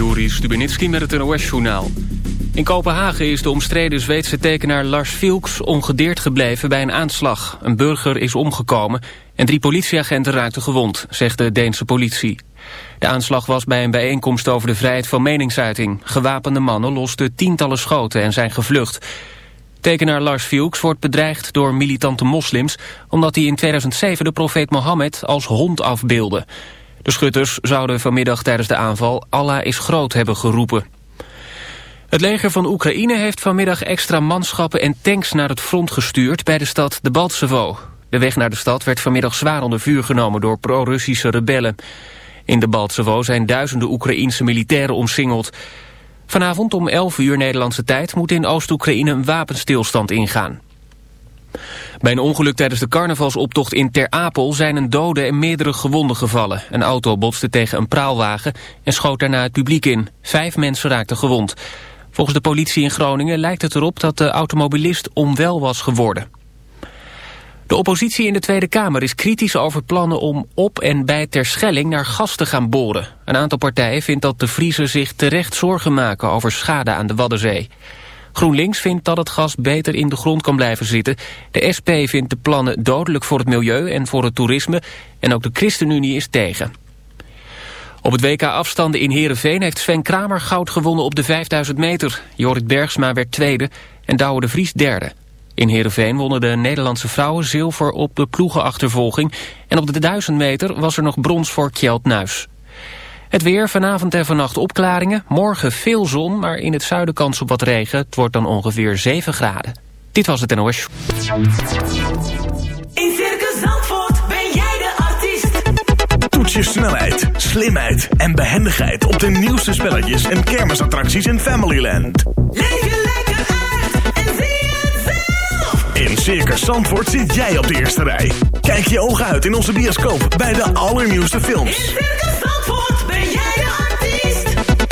Juri Stubenitski met het NOS-journaal. In Kopenhagen is de omstreden Zweedse tekenaar Lars Vilks ongedeerd gebleven bij een aanslag. Een burger is omgekomen en drie politieagenten raakten gewond, zegt de Deense politie. De aanslag was bij een bijeenkomst over de vrijheid van meningsuiting. Gewapende mannen losten tientallen schoten en zijn gevlucht. Tekenaar Lars Vilks wordt bedreigd door militante moslims... omdat hij in 2007 de profeet Mohammed als hond afbeelde. De schutters zouden vanmiddag tijdens de aanval Allah is groot hebben geroepen. Het leger van Oekraïne heeft vanmiddag extra manschappen en tanks naar het front gestuurd bij de stad de Baltsevo. De weg naar de stad werd vanmiddag zwaar onder vuur genomen door pro-Russische rebellen. In de Baltsevo zijn duizenden Oekraïense militairen omsingeld. Vanavond om 11 uur Nederlandse tijd moet in Oost-Oekraïne een wapenstilstand ingaan. Bij een ongeluk tijdens de carnavalsoptocht in Ter Apel zijn een dode en meerdere gewonden gevallen. Een auto botste tegen een praalwagen en schoot daarna het publiek in. Vijf mensen raakten gewond. Volgens de politie in Groningen lijkt het erop dat de automobilist onwel was geworden. De oppositie in de Tweede Kamer is kritisch over plannen om op en bij Terschelling naar gas te gaan boren. Een aantal partijen vindt dat de Vriezen zich terecht zorgen maken over schade aan de Waddenzee. GroenLinks vindt dat het gas beter in de grond kan blijven zitten. De SP vindt de plannen dodelijk voor het milieu en voor het toerisme. En ook de ChristenUnie is tegen. Op het WK afstanden in Heerenveen heeft Sven Kramer goud gewonnen op de 5000 meter. Jorrit Bergsma werd tweede en Douwe de Vries derde. In Heerenveen wonnen de Nederlandse vrouwen zilver op de ploegenachtervolging. En op de 1000 meter was er nog brons voor Kjeld Nuis. Het weer, vanavond en vannacht opklaringen. Morgen veel zon, maar in het zuiden kans op wat regen. Het wordt dan ongeveer 7 graden. Dit was het NOS. In Circus Zandvoort ben jij de artiest. Toets je snelheid, slimheid en behendigheid op de nieuwste spelletjes en kermisattracties in Familyland. Leef je lekker uit en zie het zelf. In Circus Zandvoort zit jij op de eerste rij. Kijk je ogen uit in onze bioscoop bij de allernieuwste In films.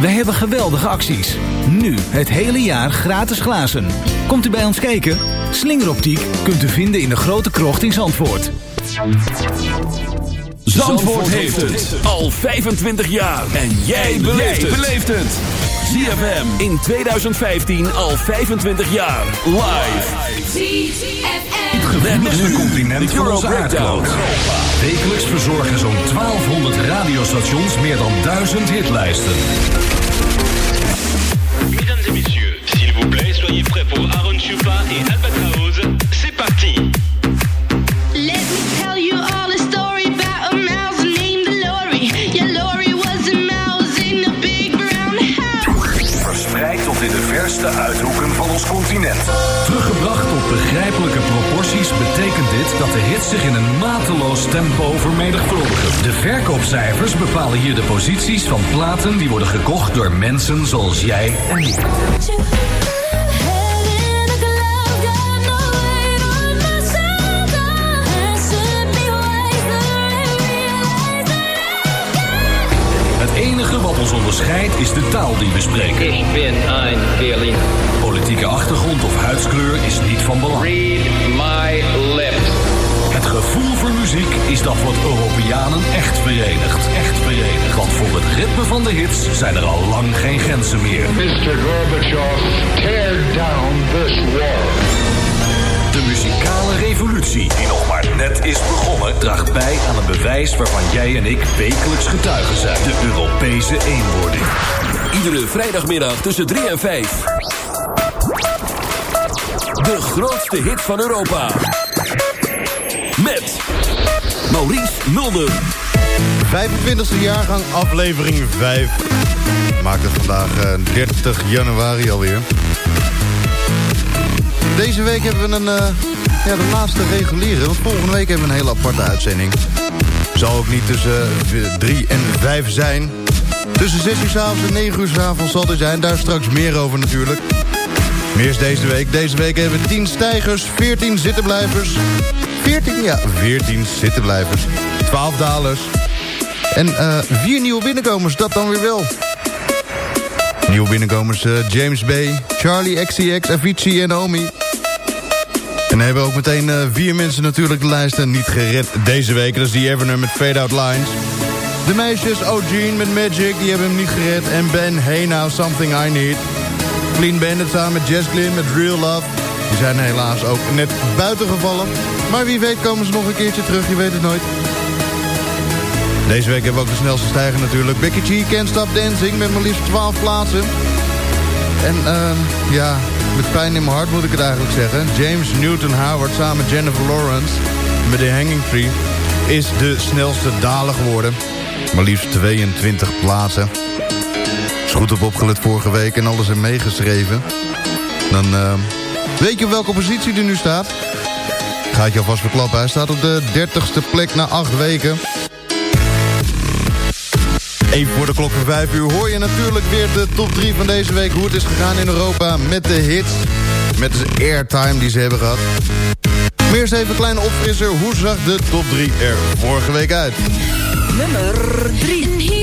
Wij hebben geweldige acties. Nu het hele jaar gratis glazen. Komt u bij ons kijken? Slingeroptiek kunt u vinden in de grote krocht in Zandvoort. Zandvoort heeft het al 25 jaar. En jij beleeft het. ZFM in 2015 al 25 jaar. Live. ZFM. Gewenste continent van onze Breakdown. Wekelijks verzorgen zo'n 1200 radiostations meer dan 1000 hitlijsten. Mesdames et messieurs, s'il vous plaît, soyez prêts pour Aaron Chupa et Albatraoz. C'est parti Let me tell you all a story about a mouse named Lorry. Yeah, was a mouse in a big brown house. Verspreid tot in de verste uithoeken van ons continent. Teruggebracht tot begrijpelijke proporties betekent dit dat de hits zich in een mateloos tempo verkoopcijfers bepalen hier de posities van platen die worden gekocht door mensen zoals jij en ik. Het enige wat ons onderscheidt is de taal die we spreken. Ich bin ein Berliner. Politieke achtergrond of huidskleur is niet van belang. Read my muziek is dat wat Europeanen echt verenigt. Echt verenigt. Want voor het ritme van de hits zijn er al lang geen grenzen meer. Mr. Gorbachev, tear down this wall. De muzikale revolutie, die nog maar net is begonnen, draagt bij aan een bewijs waarvan jij en ik wekelijks getuigen zijn. De Europese eenwording. Iedere vrijdagmiddag tussen 3 en 5. De grootste hit van Europa. Met Maurice Mulder. 25e jaargang, aflevering 5. Maakt het vandaag eh, 30 januari alweer. Deze week hebben we een, eh, ja, de laatste reguliere. Want volgende week hebben we een hele aparte uitzending. Zal ook niet tussen 3 en 5 zijn. Tussen 6 uur s'avonds en 9 uur s'avonds zal er zijn. Daar straks meer over natuurlijk. Meer is deze week. Deze week hebben we 10 stijgers, 14 zittenblijvers. 14, ja, 14 zittenblijvers. 12 dalers. En eh vier nieuwe binnenkomers, dat dan weer wel. Nieuwe binnenkomers eh, James Bay, Charlie XCX, Avicii en Omi. En dan hebben we ook meteen eh, vier mensen natuurlijk de lijsten niet gered deze week. Dat is die Everner met Fade Out Lines. De meisjes O'Gene met Magic, die hebben hem niet gered. En Ben Hey Now Something I Need. Clean Bandit samen met Jess Glynn met Real Love. Die zijn helaas ook net buiten gevallen. Maar wie weet komen ze nog een keertje terug, je weet het nooit. Deze week hebben we ook de snelste stijger natuurlijk. Becky G, Can't Stop Dancing met maar liefst 12 plaatsen. En uh, ja, met pijn in mijn hart moet ik het eigenlijk zeggen. James Newton Howard samen met Jennifer Lawrence met The Hanging Tree... is de snelste daler geworden. Maar liefst 22 plaatsen. Is goed op opgelet vorige week en alles in meegeschreven. Dan uh, weet je op welke positie hij nu staat. Ga ik je alvast verklappen. Hij staat op de 30ste plek na 8 weken. Even voor de klok van 5 uur hoor je natuurlijk weer de top 3 van deze week. Hoe het is gegaan in Europa met de hits. Met de airtime die ze hebben gehad. Maar eerst even een kleine opfrisser. Hoe zag de top 3 er vorige week uit? Nummer 3.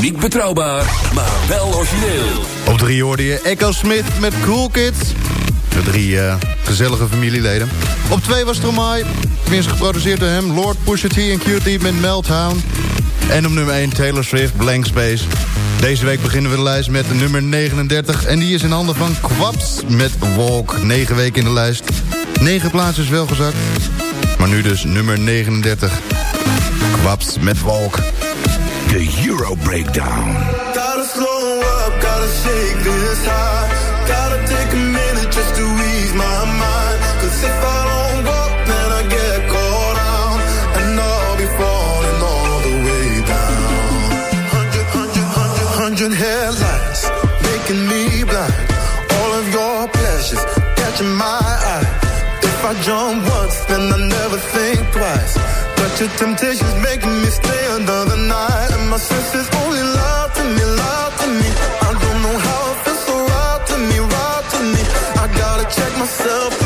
Niet betrouwbaar, maar wel origineel. Op 3 hoorde je Echo Smith met Cool Kids. De drie eh, gezellige familieleden. Op 2 was Stromae. Tenminste geproduceerd door hem. Lord Pusha T en Cutie met Meltdown. En op nummer 1 Taylor Swift, Blank Space. Deze week beginnen we de lijst met nummer 39. En die is in handen van Kwaps met Walk. 9 weken in de lijst. 9 plaatsen wel gezakt. Maar nu dus nummer 39. Kwaps met Walk. De Euro Breakdown. Gotta slow up, gotta shake this high. Gotta take a minute just to ease my mind. Cause if I don't go, then I get caught out. And I'll be falling all the way down. Hundred, hundred, hundred, hundred headlights making me blind. All of your pleasures catching my eye. If I jump once, then I never think twice. But your temptation's making me stay. And my senses only lie to me, lie to me. I don't know how it feels so right to me, right to me. I gotta check myself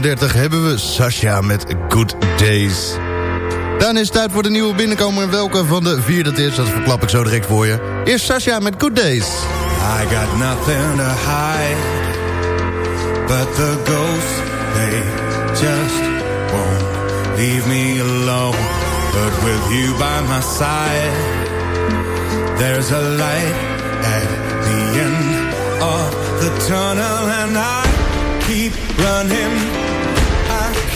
30 hebben we Sasha met Good Days. Dan is het tijd voor de nieuwe binnenkomer. Welke van de vier dat is, dat verklap ik zo direct voor je. Eerst Sasha met Good Days. I got nothing to hide. But the ghosts, they just won't leave me alone. But with you by my side, there's a light at the end of the tunnel. And I keep running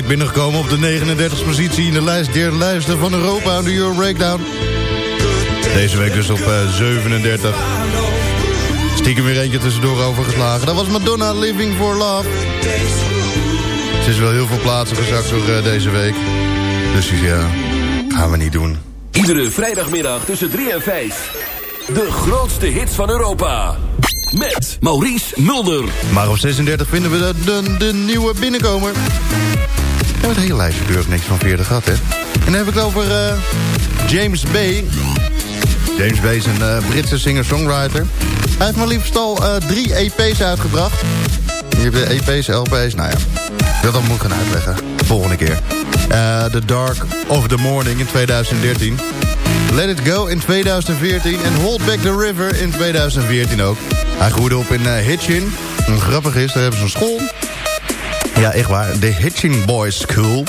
Week binnengekomen op de 39e positie in de lijst der lijsten van Europa aan de Euro Breakdown. Deze week dus op eh, 37. Stiekem weer eentje tussendoor overgeslagen. Dat was Madonna Living for Love. Ze is wel heel veel plaatsen gezakt door eh, deze week. Dus ja, gaan we niet doen. Iedere vrijdagmiddag tussen 3 en 5. De grootste hits van Europa. Met Maurice Mulder. Maar op 36 vinden we de, de, de nieuwe binnenkomer. Hebben het hele lijstje keurig niks van 40 gehad, hè. En dan heb ik het over eh, James Bay. James Bay is een eh, Britse singer-songwriter. Hij heeft maar liefst al eh, drie EP's uitgebracht. Je hebt de EP's, LP's, nou ja. Dat dan moet ik gaan uitleggen. Volgende keer. The Dark of the Morning in 2013. Let It Go in 2014 en Hold Back the River in 2014 ook. Hij groeide op in Hitchin. Grappig is, daar hebben ze een school. Ja, echt waar. De Hitchin Boys School.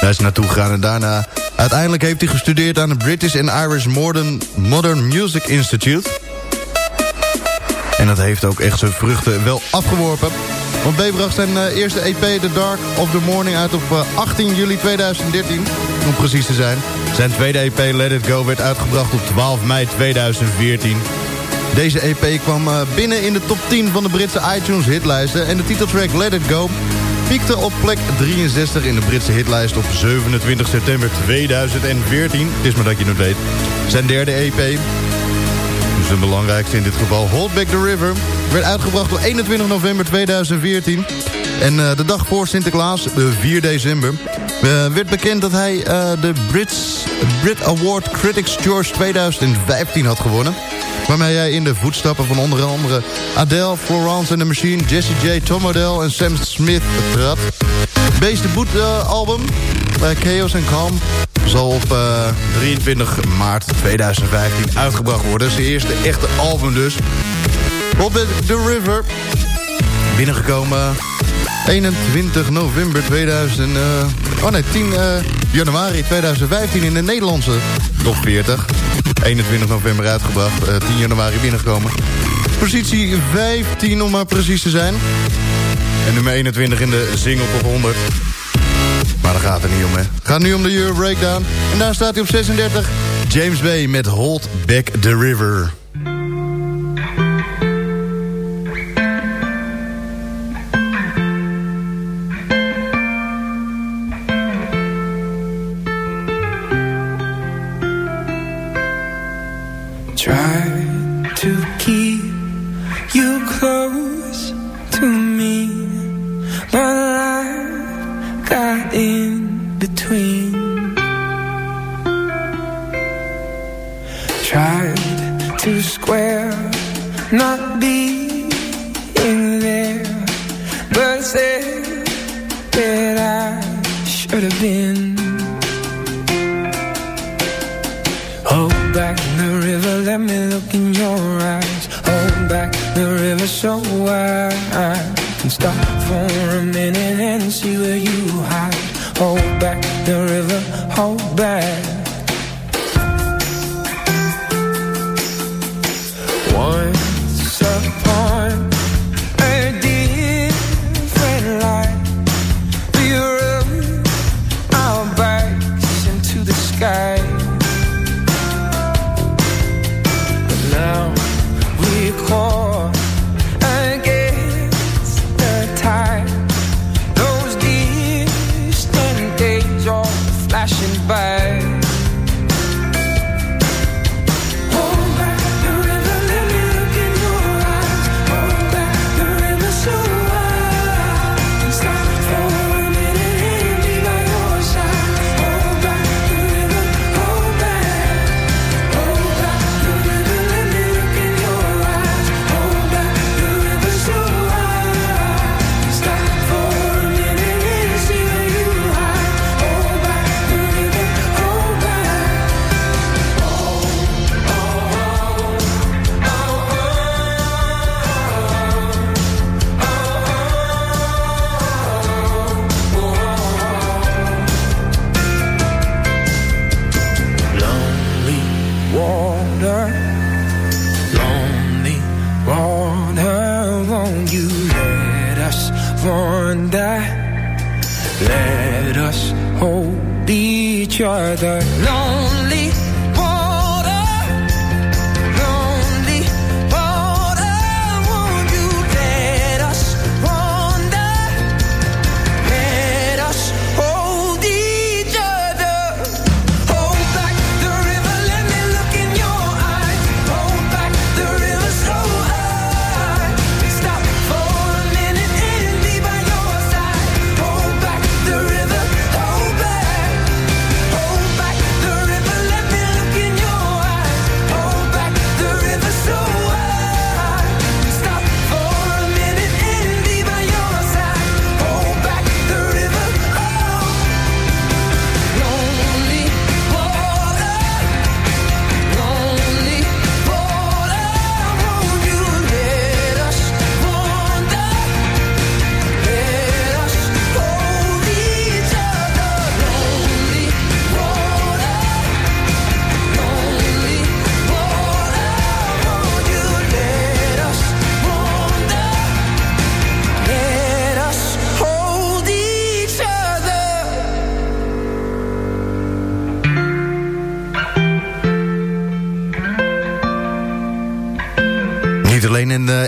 Daar is naartoe gegaan en daarna... Uiteindelijk heeft hij gestudeerd aan de British and Irish Modern, Modern Music Institute. En dat heeft ook echt zijn vruchten wel afgeworpen. Want B bracht zijn uh, eerste EP The Dark of the Morning uit op uh, 18 juli 2013. Om precies te zijn. Zijn tweede EP Let It Go werd uitgebracht op 12 mei 2014. Deze EP kwam uh, binnen in de top 10 van de Britse iTunes hitlijsten. En de titeltrack Let It Go piekte op plek 63 in de Britse hitlijst op 27 september 2014. Het is maar dat je het weet. Zijn derde EP, dus de belangrijkste in dit geval, Hold Back the River... werd uitgebracht op 21 november 2014. En uh, de dag voor Sinterklaas, de 4 december... Uh, werd bekend dat hij uh, de Brits, Brit Award Critics George 2015 had gewonnen. Waarmee hij in de voetstappen van onder andere Adele, Florence and the Machine... Jessie J, Tom Odell en Sam Smith trad. Beest debuutalbum bij Chaos and Calm zal op uh, 23 maart 2015 uitgebracht worden. Zijn eerste echte album dus. Op The River. Binnengekomen 21 november 2000... Uh, oh nee, 10 uh, januari 2015 in de Nederlandse top 40. 21 november uitgebracht, uh, 10 januari binnengekomen. Positie 15 om maar precies te zijn. En nummer 21 in de single top 100. Maar daar gaat het niet om, hè. Gaat nu om de Euro Breakdown. En daar staat hij op 36. James Bay met Hold Back the River. Try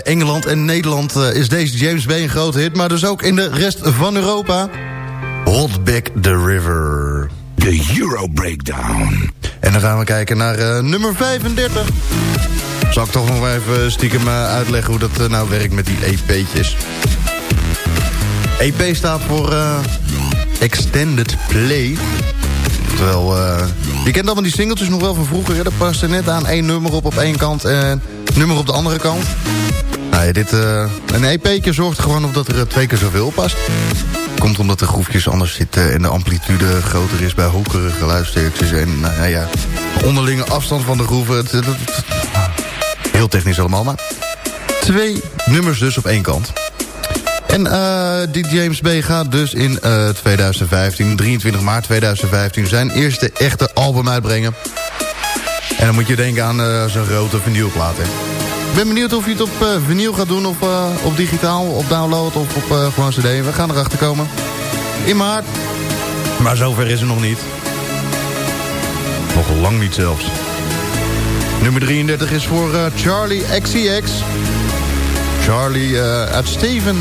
Engeland en Nederland eh, is deze James Bay een grote hit... maar dus ook in de rest van Europa. Hold Back the River. De Euro Breakdown. En dan gaan we kijken naar eh, nummer 35. Zal ik toch nog even stiekem eh, uitleggen hoe dat nou werkt met die EP'tjes. EP staat voor Extended Play. Terwijl, je kent allemaal die singeltjes nog wel van vroeger. Hè? Daar past er net aan één nummer op op één kant en nummer op de andere kant. Nou ja, dit, eh, een EP'tje zorgt gewoon op dat er eh, twee keer zoveel past. Komt omdat de groefjes anders zitten en de amplitude groter is bij hogere geluidsterktes. En nou ja, ja, onderlinge afstand van de groeven. Heel technisch allemaal, maar twee nummers dus op één kant. En eh, die James B gaat dus in eh, 2015, 23 maart 2015... zijn eerste echte album uitbrengen. En dan moet je denken aan eh, zo'n grote vinylplaat, hè. Ik ben benieuwd of hij het op vinyl gaat doen, of eh, op digitaal, op download of op eh, gewoon cd. We gaan erachter komen. In maart. Maar zover is het nog niet. Nog lang niet zelfs. Nummer 33 is voor Charlie XCX. Charlie uit Steven,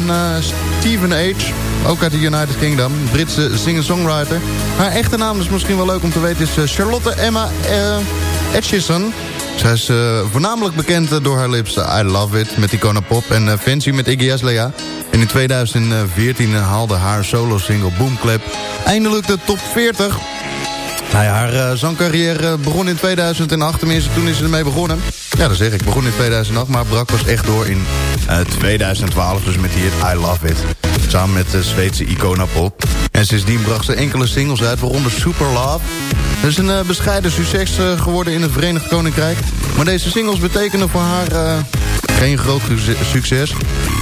Steven H. Ook uit de United Kingdom. Britse singer-songwriter. Haar echte naam is misschien wel leuk om te weten... is Charlotte Emma uh, Etchison. Zij is eh, voornamelijk bekend eh, door haar lips I Love It met Icona Pop... en eh, Fancy met Iggy Azalea. En in 2014 haalde haar solo-single Boomclap... eindelijk de top 40... Nou haar eh, zangcarrière begon in 2008. Tenminste, toen is ze ermee begonnen. Ja, dat zeg ik. Begon in 2008, maar brak pas echt door in eh, 2012. Dus met hit I Love It. Samen met de Zweedse Icona Pop. En sindsdien bracht ze enkele singles uit, waaronder Super Love. Het is een eh, bescheiden succes eh, geworden in het Verenigd Koninkrijk. Maar deze singles betekenen voor haar eh, geen groot succes-.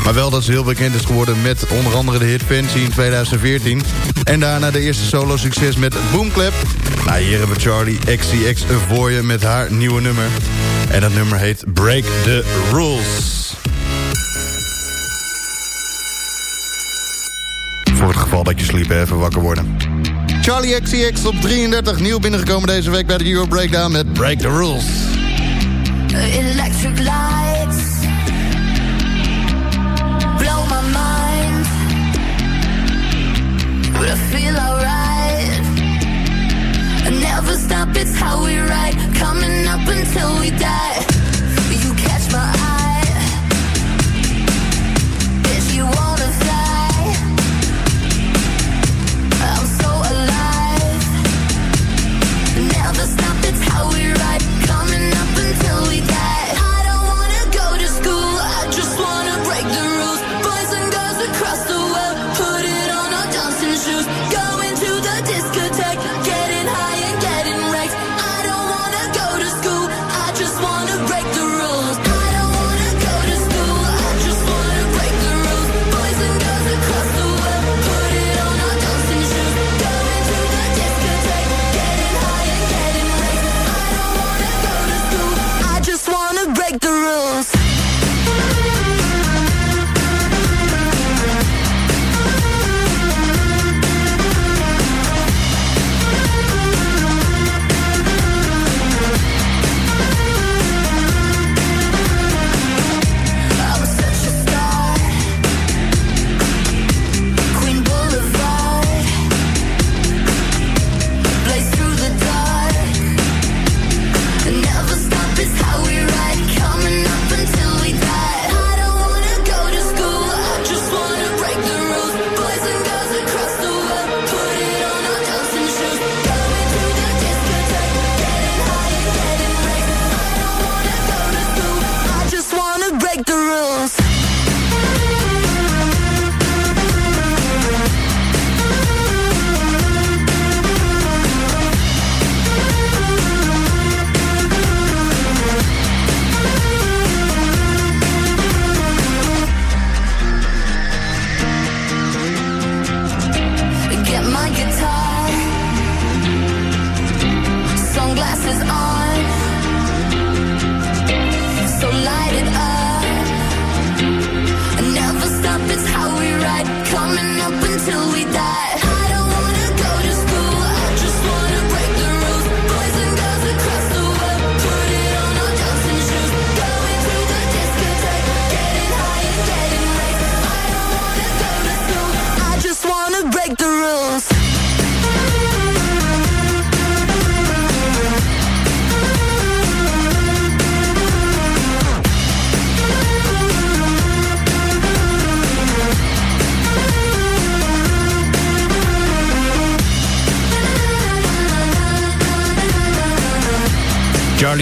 Maar wel dat ze heel bekend is geworden met onder andere de hit Fancy in 2014. En daarna de eerste solo succes met Boomclap. Nou, hier hebben we Charlie XCX voor je met haar nieuwe nummer. En dat nummer heet Break the Rules. Voor het geval dat je sliep, even wakker worden. Charlie XCX op 33, nieuw binnengekomen deze week bij de Euro Breakdown met Break the Rules. Electric lights blow my mind, but I feel alright. I never stop, it's how we ride, coming up until we die.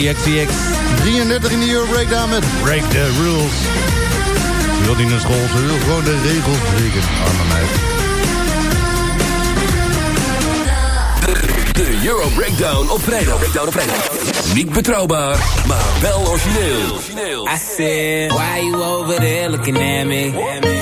Charlie XCX. 33 in de Euro Breakdown met Break the Rules. Ze wil niet naar school, ze wil gewoon de regels breken. Arme meid. De Euro Breakdown op vrijdag. Breakdown op vrijdag. Niet betrouwbaar, maar wel origineel. I said, why you over there looking at me?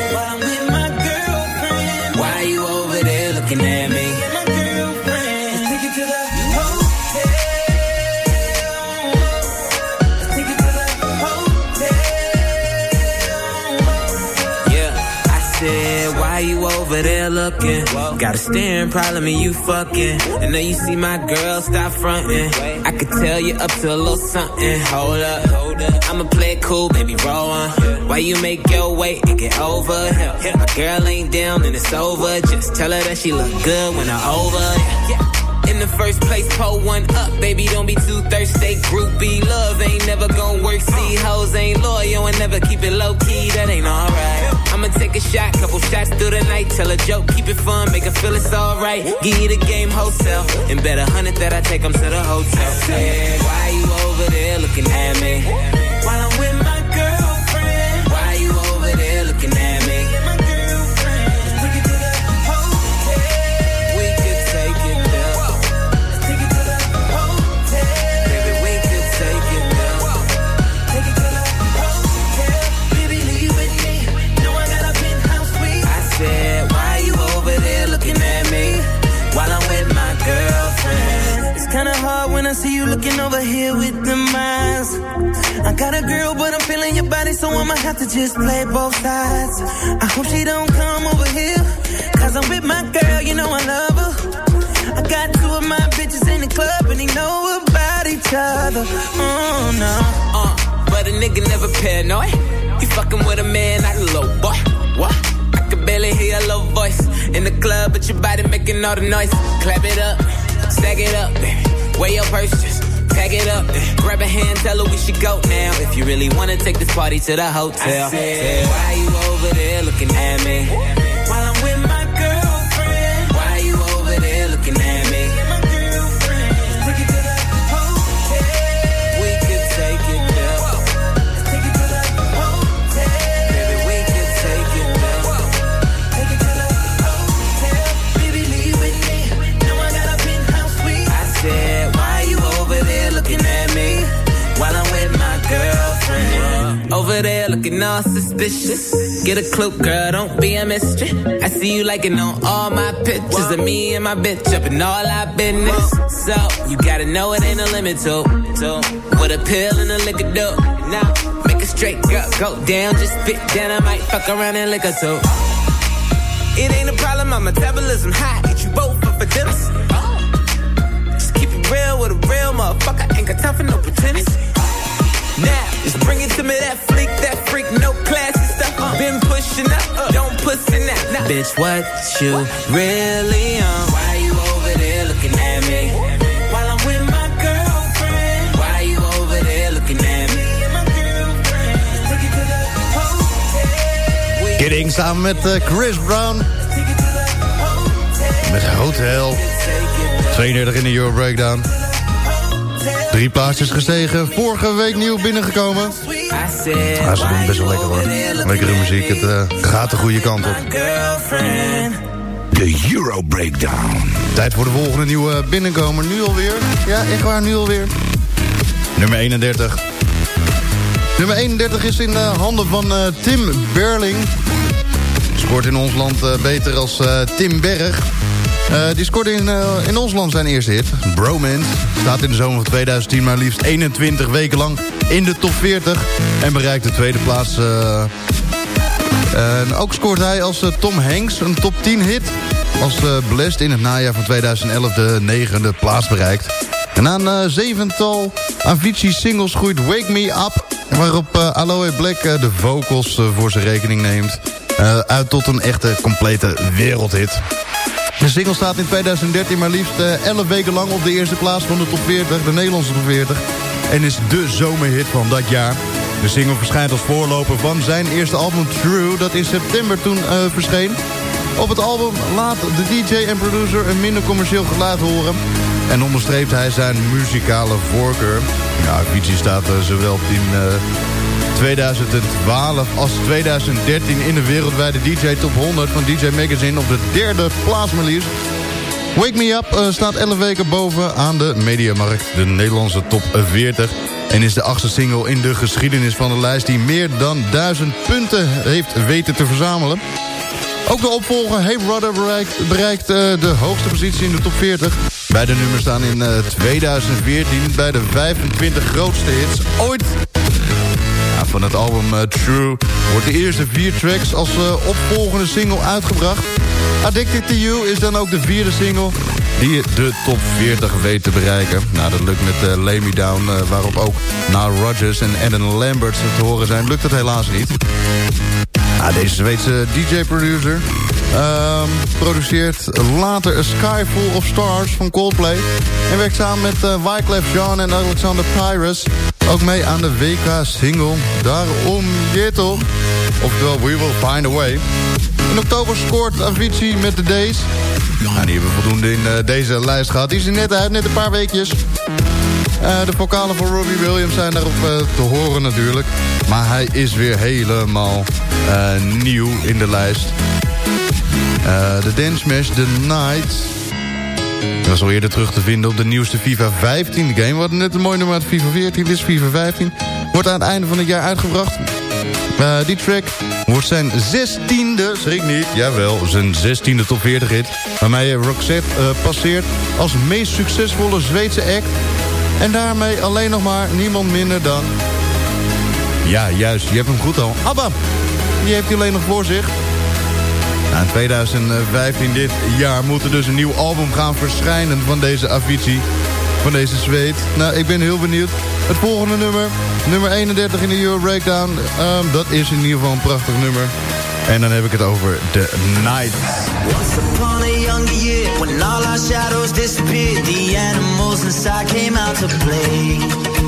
Over there looking? Got a staring problem and you fucking. And then you see my girl stop fronting. I could tell you up to a little something. Hold up, hold up. I'ma play it cool, baby, roll on. Why you make your way and get over? My girl ain't down and it's over. Just tell her that she look good when I'm over. In the first place, pull one up, baby. Don't be too thirsty. Groupie love ain't never gonna work. See, hoes ain't loyal and never keep it low key. That ain't alright. I'ma take a shot, couple shots through the night. Tell a joke, keep it fun, make her feel it's alright. Give you the game wholesale, and bet a hundred that I take 'em to the hotel. Said, why you over there looking at me? While I'm with looking over here with the eyes. I got a girl, but I'm feeling your body, so I'ma have to just play both sides. I hope she don't come over here, cause I'm with my girl, you know I love her. I got two of my bitches in the club, and they know about each other. Oh no. Uh, but a nigga never paranoid. You fucking with a man, not a little boy. What? I can barely hear your low voice in the club, but your body making all the noise. Clap it up, stack it up. Wear your purse, tag it up. Grab a hand, tell her we should go now. If you really wanna take this party to the hotel. I said, why you over there looking at me? Looking all suspicious. Get a clue, girl, don't be a mystery. I see you liking on all my pictures of me and my bitch up in all our business. So, you gotta know it ain't a limit to, to what a pill and a liquor do. Now, make a straight girl go down, just spit down. I might fuck around and lick her too. It ain't a problem, my metabolism high. Eat you both up for dinner. Just keep it real with a real motherfucker. Ain't got time for no pretense. Now, just bring it to me, that freak, that no classy stuff. Been pushing up, don't pussy now. Nah. Bitch, what you really on? Why you over there looking at me? While I'm with my girlfriend. Why you over there looking at me? Kidding samen met eh, Chris Brown. Met Hotel. 32 in de Euro Breakdown. Drie plaatsjes gestegen. Vorige week nieuw binnengekomen. Ja, ze doen best wel lekker hoor. Lekkere muziek. Het eh, gaat de goede kant op. De Euro Breakdown. Tijd voor de volgende nieuwe binnenkomer. Nu alweer. Ja, echt waar, nu alweer. Nummer 31. Nummer 31 is in de handen van eh, Tim Berling. Scoort in ons land eh, beter als eh, Tim Berg. Eh, die scoorde in, eh, in ons land zijn eerste hit. Bromance. Staat in de zomer van 2010 maar liefst 21 weken lang in de top 40. En bereikt de tweede plaats. eh, en ook scoort hij als Tom Hanks een top 10 hit. Als Blessed in het najaar van 2011 de negende plaats bereikt. En eh, zevental Avicii singles groeit Wake Me Up... waarop Aloe Black de vocals voor zijn rekening neemt... uit tot een echte complete wereldhit. De single staat in 2013 maar liefst eh, 11 weken lang op de eerste plaats van de top 40, de Nederlandse top 40. En is de zomerhit van dat jaar. De single verschijnt als voorloper van zijn eerste album True, dat in september toen eh, verscheen. Op het album laat de DJ en producer een minder commercieel geluid horen. En onderstreept hij zijn muzikale voorkeur. Ja, Avicii staat eh, zowel in eh, 2012 als 2013 in de wereldwijde DJ Top 100 van DJ Magazine op de derde plaats maar liefst. Wake Me Up eh, staat 11 weken boven aan de Mediamarkt, de Nederlandse top 40. En is de achtste single in de geschiedenis van de lijst die meer dan 1000 punten heeft weten te verzamelen. Ook de opvolger Hey Brother bereikt, eh, de hoogste positie in de top 40. Beide nummers staan in eh, 2014 bij de 25 grootste hits ooit. Van het album eh, True wordt de eerste vier tracks als eh, opvolgende single uitgebracht. Addicted to You is dan ook de vierde single die de top 40 weet te bereiken. Nou, dat lukt met uh, Lay Me Down, eh, waarop ook Nile Rodgers en Adam Lambert te horen zijn. Lukt het helaas niet. Ah, deze Zweedse DJ-producer ehm, produceert later A Sky Full of Stars van Coldplay... en werkt samen met uh, Wyclef Jean en Alexander Pyrus... ook mee aan de WK-single Daarom je toch. Oftewel, We Will Find A Way. In oktober scoort Avicii met de Days. Nou, die hebben we voldoende in uh, deze lijst gehad. Die is er net uit, net een paar weekjes. Uh, de vocalen van Robbie Williams zijn daarop uh, te horen natuurlijk. Maar hij is weer helemaal nieuw in de lijst. De Dance Smash The Night. Dat was al eerder terug te vinden op de nieuwste FIFA 15 game. Hadden net een mooi nummer uit FIFA 14. Dit is FIFA 15. Wordt aan het einde van het jaar uitgebracht. die track wordt zijn zestiende, schrik niet, jawel, zijn zestiende top 40 hit. Waarmee Roxette passeert als meest succesvolle Zweedse act en daarmee alleen nog maar niemand minder dan... Ja, juist, je hebt hem goed al. ABBA, die heeft hij alleen nog voor zich. In 2015 dit jaar moet er dus een nieuw album gaan verschijnen van deze Avicii. Van deze Zweed. Nou, ik ben heel benieuwd. Het volgende nummer, nummer 31 in de Euro Breakdown. Um, dat is in ieder geval een prachtig nummer. En dan heb ik het over The Night. Once younger year, when shadows the came out to play.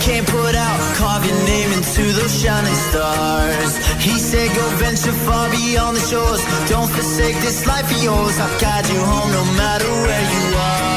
can't put out. Carve your name into those shining stars. He said, Go venture far beyond the shores. Don't forsake this life of yours. I'll guide you home no matter where you are.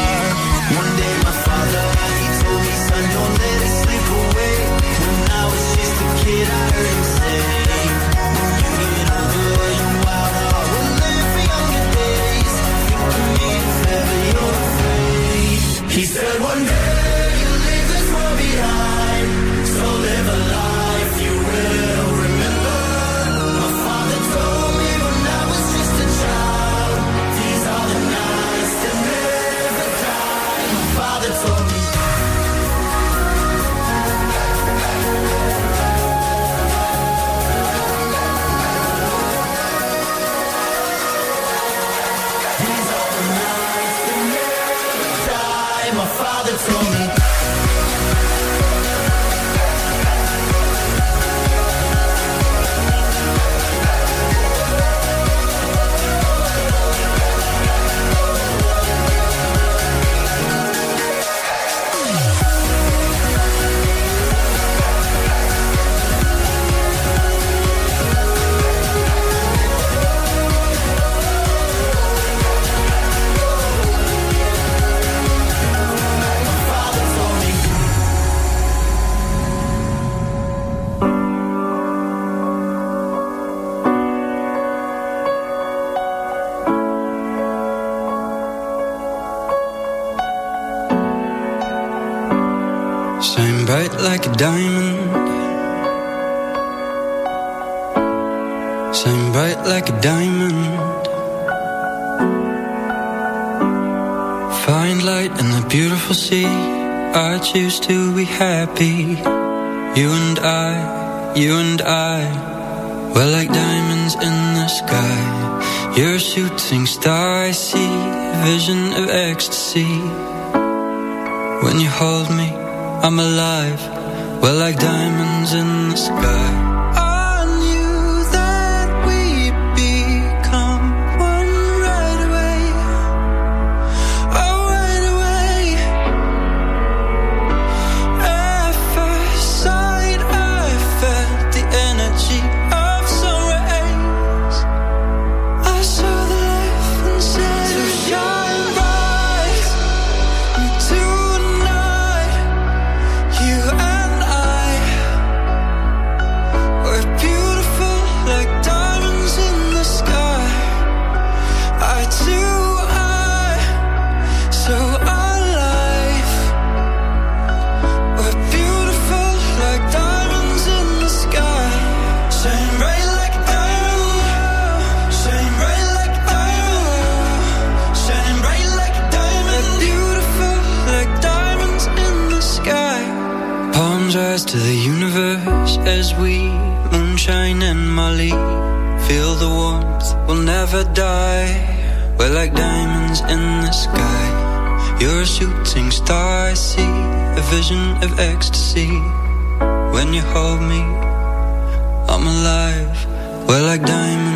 We're like diamonds in the sky. You're a shooting star, I see. Vision of ecstasy. When you hold me, I'm alive. We're like diamonds in the sky. Shooting star, I see a vision of ecstasy. When you hold me, I'm alive. We're like diamonds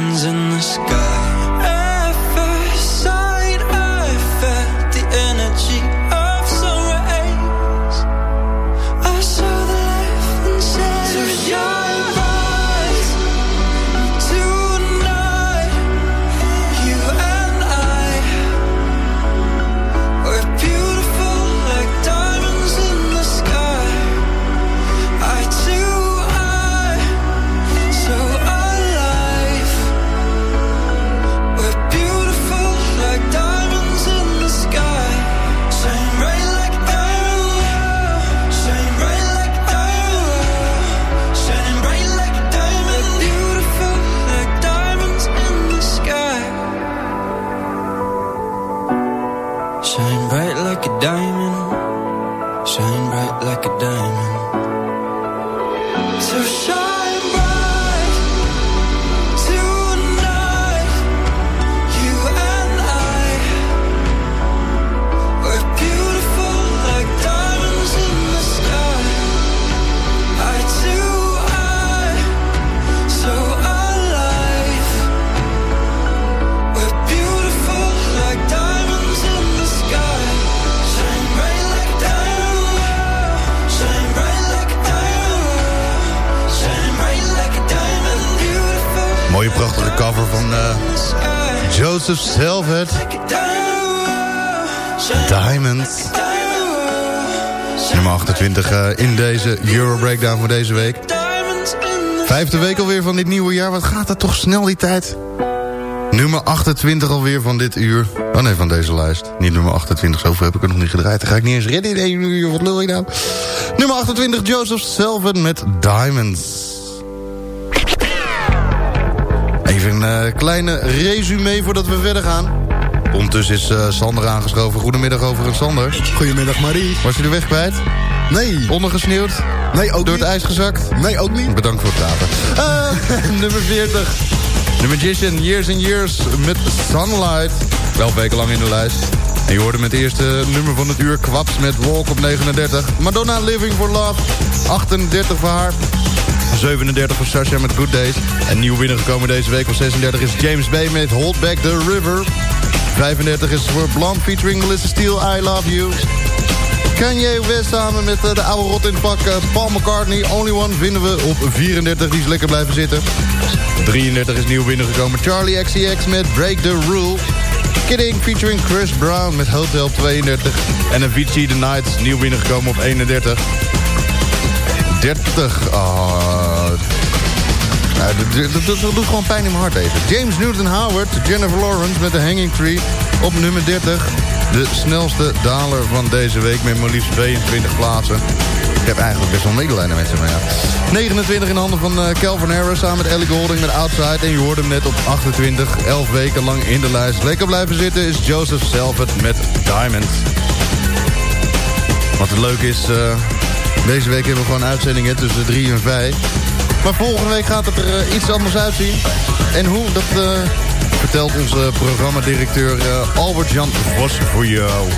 Joseph Selvet. Diamonds. Nummer 28 eh, in deze Euro Breakdown voor deze week. Vijfde week alweer van dit nieuwe jaar. Wat gaat dat toch snel die tijd? Nummer 28 alweer van dit uur. Oh nee, van deze lijst. Niet nummer 28, zoveel heb ik er nog niet gedraaid. Dan ga ik niet eens redden in één uur. Wat lul je nou? Nummer 28, Joseph Selvet met Diamonds. Kleine resume voordat we verder gaan. Ondertussen is eh, Sander aangeschoven. Goedemiddag overigens, Sander. Goedemiddag, Marie. Was je de weg kwijt? Nee. Ondergesneeuwd? Nee, ook Door niet. het ijs gezakt? Nee, ook niet. Bedankt voor het praten. Eh, nummer 40. The Magician, Years and Years met Sunlight. Wel weken lang in de lijst. En je hoorde met het eerste nummer van het uur Kwaps met Walk op 39. Madonna Living for Love, 38 voor haar. 37 voor Sasha met Good Days. En nieuw binnengekomen deze week op 36 is James Bay met Hold Back the River. 35 is voor Blonde featuring Melissa Steele, I Love You. Kanye West samen met eh, de oude rot in het pak eh, Paul McCartney. Only One vinden we op 34, die is lekker blijven zitten. 33 is nieuw binnengekomen. Charlie XCX met Break the Rule. Kidding featuring Chris Brown met Hotel 32. En Avicii The Nights nieuw binnengekomen op 31. 30. ah. Nou, dat, doet gewoon pijn in mijn hart even. James Newton Howard, Jennifer Lawrence met The Hanging Tree op nummer 30. de snelste daler van deze week met maar liefst 22 plaatsen. Ik heb eigenlijk best wel medelijden met ze, maar ja. 29 in handen van eh, Calvin Harris samen met Ellie Golding met Outside. En je hoorde hem net op 28, 11 weken lang in de lijst. Lekker blijven zitten is Joseph Selford met Diamond. Wat het leuk is, eh, deze week hebben we gewoon uitzendingen tussen 3 en 5. Maar volgende week gaat het er eh, iets anders uitzien. En hoe, dat eh, vertelt onze programmadirecteur eh, Albert-Jan Vos voor jou.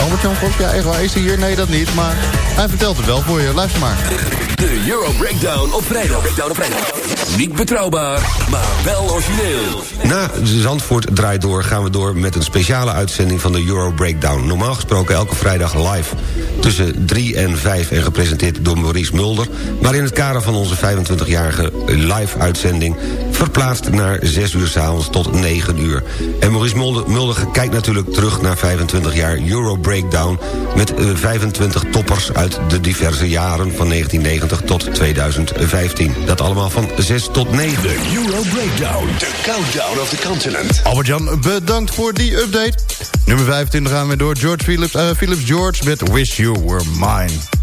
Albert-Jan Vos, ja echt waar, is hij hier? Nee, dat niet, maar hij vertelt het wel voor je. Luister maar. De Euro Breakdown op vrijdag. Breakdown op vrijdag. Niet betrouwbaar, maar wel origineel. Na Zandvoort draait door gaan we door met een speciale uitzending van de Euro Breakdown. Normaal gesproken elke vrijdag live tussen 3 en 5 en gepresenteerd door Maurice Mulder. Maar in het kader van onze 25-jarige live uitzending verplaatst naar 6 uur s'avonds tot 9 uur. En Maurice Mulder, Mulder kijkt natuurlijk terug naar 25 jaar Euro Breakdown... met eh, 25 toppers uit de diverse jaren van 1990 tot 2015. Dat allemaal van 6 tot 9. De Euro Breakdown, the countdown of the continent. Albert-Jan, bedankt voor die update. Nummer 25 gaan we door George Philips, eh, Philips George met Wish You Were Mine.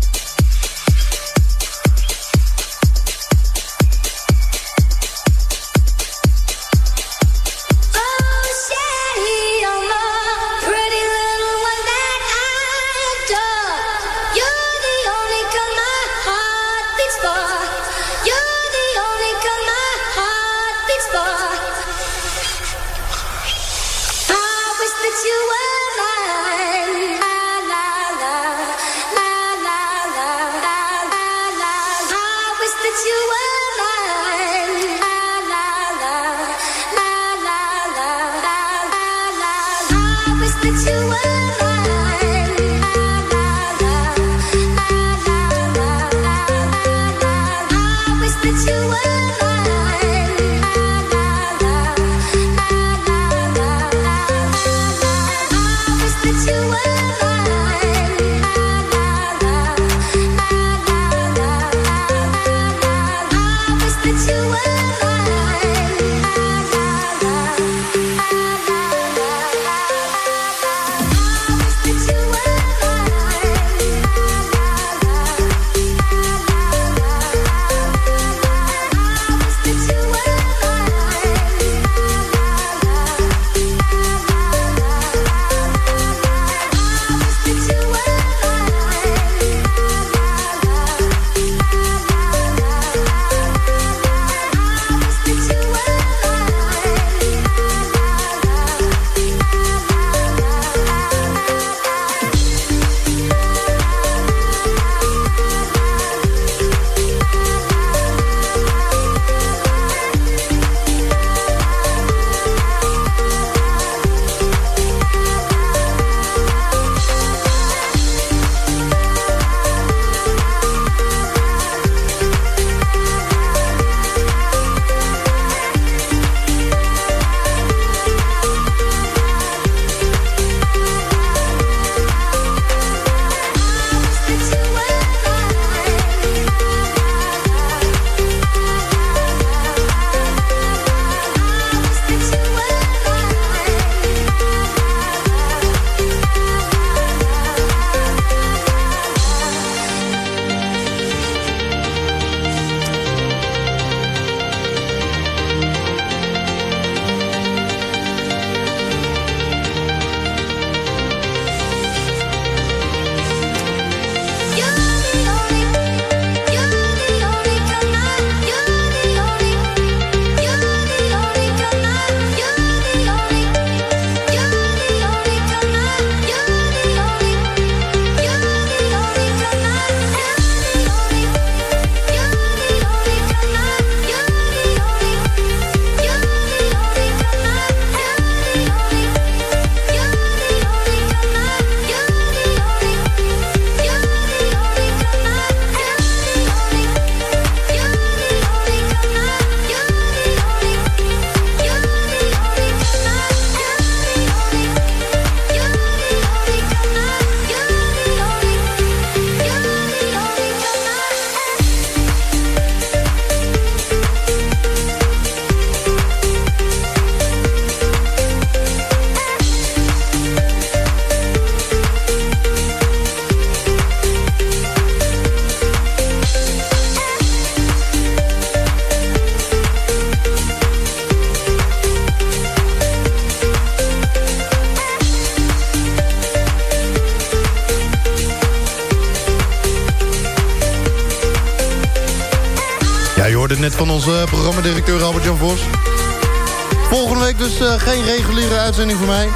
Uitzending voor mij.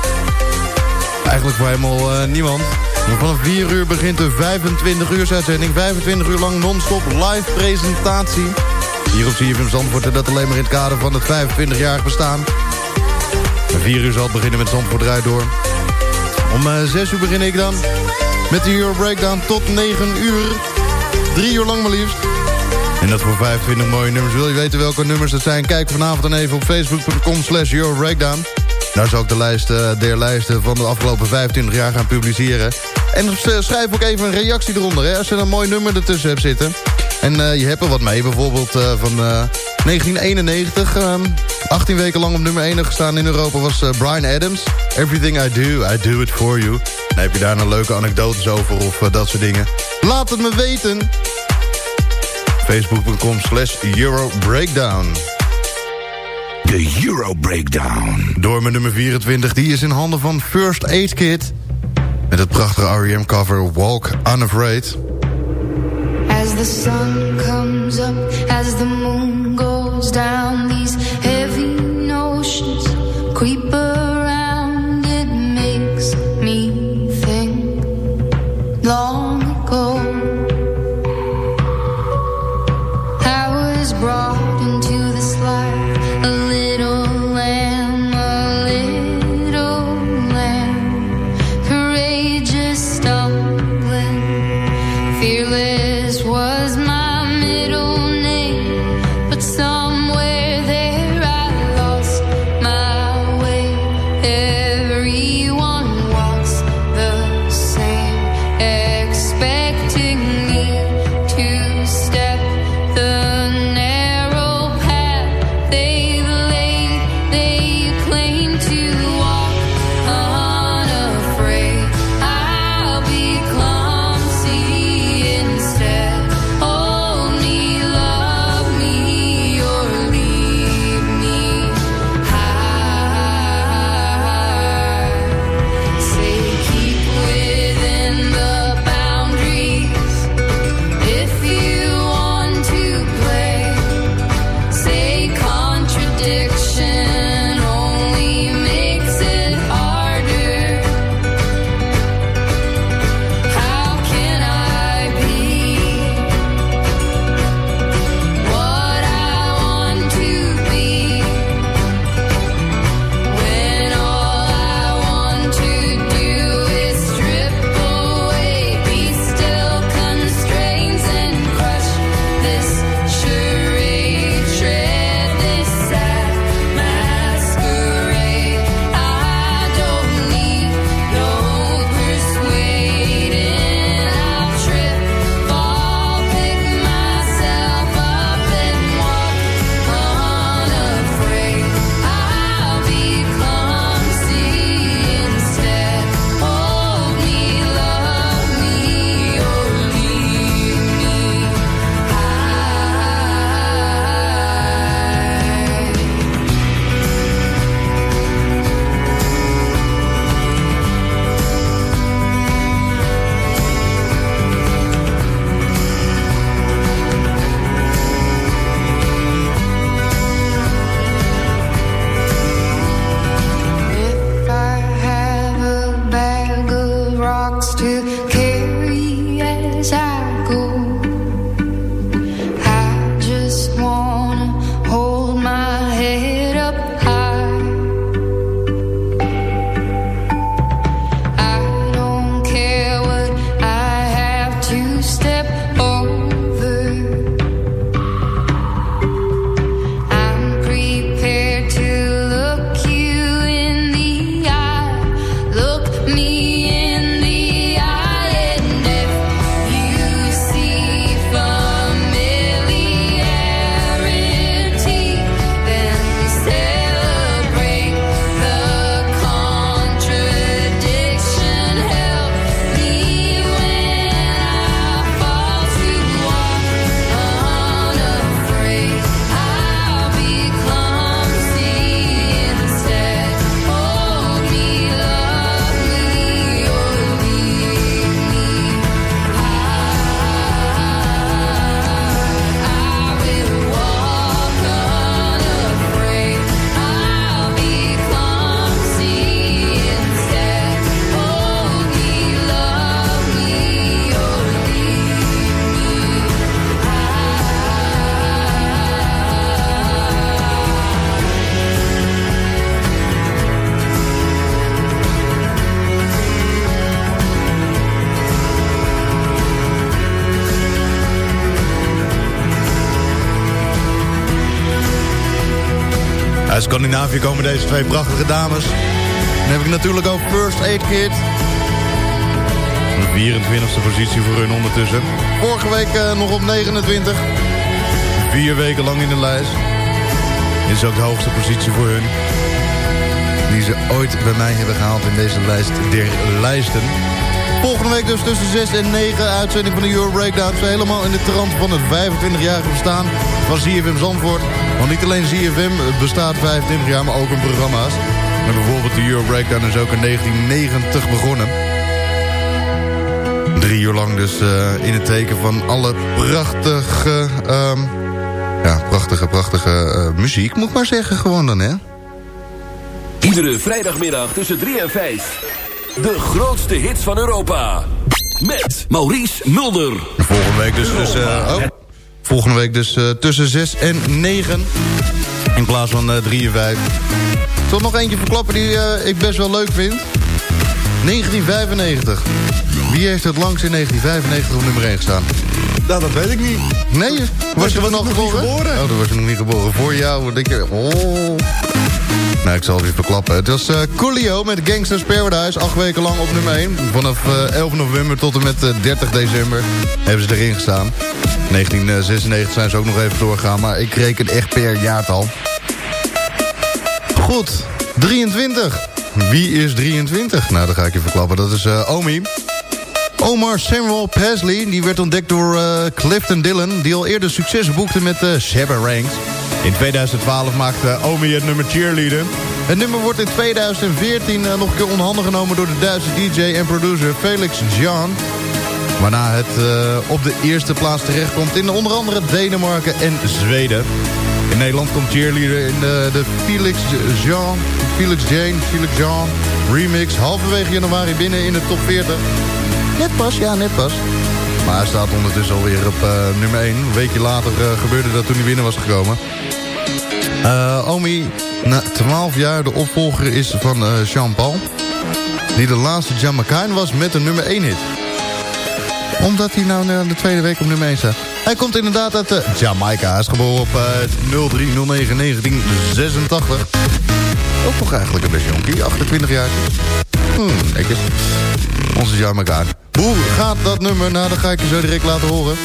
Eigenlijk voor helemaal eh, niemand. Vanaf 4 uur begint de 25 uur uitzending. 25 uur lang non-stop live presentatie. Hier op CFM Zandvoort en dat alleen maar in het kader van het 25-jarig bestaan. Om 4 uur zal het beginnen met Zandvoort draait door. Om eh, 6 uur begin ik dan met de Euro Breakdown tot 9 uur. Drie uur lang maar liefst. En dat voor 25 mooie nummers. Wil je weten welke nummers dat zijn? Kijk vanavond dan even op facebook.com slash. Daar zal ik de lijst eh, der lijsten van de afgelopen 25 jaar gaan publiceren. En schrijf ook even een reactie eronder, hè, als je een mooi nummer ertussen hebt zitten. En eh, je hebt er wat mee, bijvoorbeeld eh, van eh, 1991. ehm, 18 weken lang op nummer 1 gestaan in Europa was Brian Adams. Everything I do, I do it for you. Heb je daar een leuke anekdotes over of dat soort dingen. Laat het me weten. Facebook.com slash Euro Breakdown. De Euro Breakdown. Door mijn nummer 24, die is in handen van First Aid Kit. Met het prachtige R.E.M. cover Walk Unafraid. As the sun comes up, as the moon goes down, Scandinavië komen deze twee prachtige dames. Dan heb ik natuurlijk ook First Aid Kit. De 24e positie voor hun ondertussen. Vorige week eh, nog op 29. Vier weken lang in de lijst. Dit is ook de hoogste positie voor hun. Die ze ooit bij mij hebben gehaald in deze lijst der lijsten. Volgende week dus tussen 6 en 9 uitzending van de Euro Breakdown. Ze helemaal in de trant van het 25-jarige bestaan van ZFM Zandvoort. Want niet alleen ZFM bestaat 25 jaar, maar ook een programma's. En bijvoorbeeld de Euro Breakdown is ook in 1990 begonnen. Drie uur lang dus uh, in het teken van alle prachtige... Um, ja, prachtige, prachtige uh, muziek, moet ik maar zeggen gewoon dan, hè? Iedere vrijdagmiddag tussen 3 en 5. De grootste hits van Europa. Met Maurice Mulder. Volgende week dus, dus, uh, oh, volgende week dus uh, tussen 6 en 9. In plaats van uh, 3 en 5. Tot nog eentje verklappen die ik best wel leuk vind. 1995. Wie heeft het langs in 1995 op nummer 1 gestaan? Nou, dat weet ik niet. Nee? Was je er nog geboren? geboren? Oh, dan was je nog niet geboren. Voor jou, denk je... Oh... Nou, ik zal het weer verklappen. Het was uh, Coolio met Gangsters Paradise. Acht weken lang op nummer 1. Vanaf uh, 11 november tot en met uh, 30 december hebben ze erin gestaan. 1996 zijn ze ook nog even doorgegaan. Maar ik reken echt per jaartal. Goed, 23. Wie is 23? Nou, dat ga ik je verklappen. Dat is Omi. Omar Samuel Pasley, die werd ontdekt door Clifton Dillon... die al eerder succes boekte met uh, Shabba Ranks. In 2012 maakte Omi het nummer Cheerleader. Het nummer wordt in 2014 uh, nog een keer onhanden genomen... door de Duitse DJ en producer Felix Jan. Waarna het uh, op de eerste plaats terechtkomt... in onder andere Denemarken en Zweden. In Nederland komt Cheerleader in de, de Felix Jean, Felix Jane, Felix Jean remix... halverwege januari binnen in de top 40... Net pas, ja, net pas. Maar hij staat ondertussen alweer op nummer 1. Een weekje later gebeurde dat toen hij binnen was gekomen. Uh, Omi, na 12 jaar de opvolger is van Jean-Paul. Die de laatste Jamaican was met een nummer 1 hit. Omdat hij nou de tweede week op nummer 1 staat. Hij komt inderdaad uit Jamaica. Hij is geboren op 03 09 1986. Ook nog eigenlijk een beetje jonkie, 28 jaar. Hmm, netjes. Onze Jamaican. Hoe gaat dat nummer? Nou, dat ga ik je zo direct laten horen.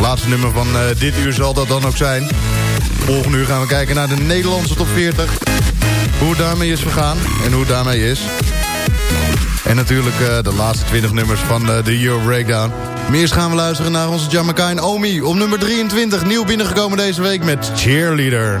Laatste nummer van uh, dit uur zal dat dan ook zijn. Volgende uur gaan we kijken naar de Nederlandse top 40. Hoe het daarmee is vergaan en hoe het daarmee is. En natuurlijk uh, de laatste 20 nummers van uh, de Euro Breakdown. Eerst gaan we luisteren naar onze Jamaican Omi. Op nummer 23, nieuw binnengekomen deze week met Cheerleader.